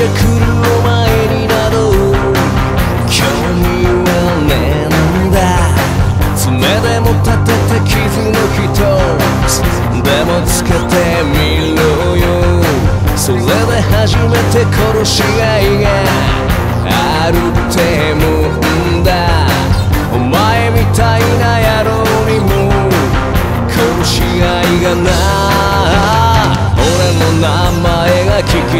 来るお前になど興味はねえんだ。爪でも立てて傷の人。つでもつけてみろよ。それで初めて殺し合いがあるってもんだ。お前みたいなが聞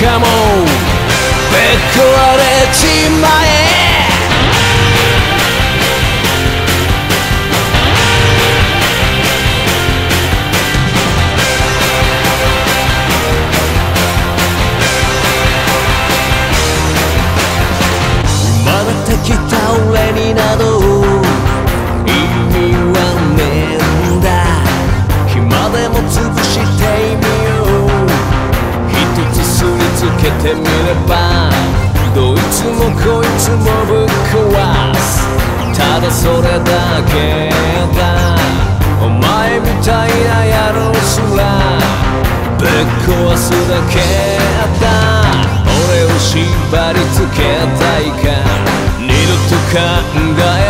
かもぶっ壊れちまえまだ敵倒れになどてみればどいつもこいつもぶっ壊す。ただそれだけだ。お前みたいな野郎すらぶっ壊すだけだ。俺を縛り付けたいか。二度と考え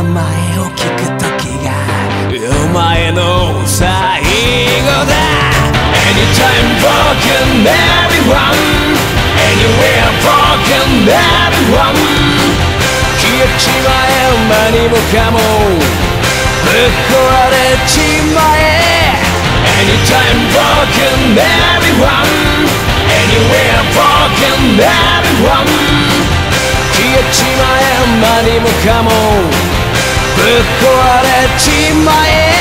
名前を聞く時がお前の最後だ Anytime broken everyone Anywhere broken everyone 消えちまえ何もかもぶっ壊れちまえ Anytime broken everyone Anywhere broken everyone 消えちまえ何もかもぶっ 壊れちまえ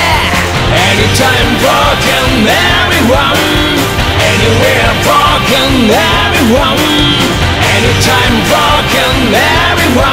Anytime broken everyone Anywhere broken everyone Anytime broken everyone Anywhere broken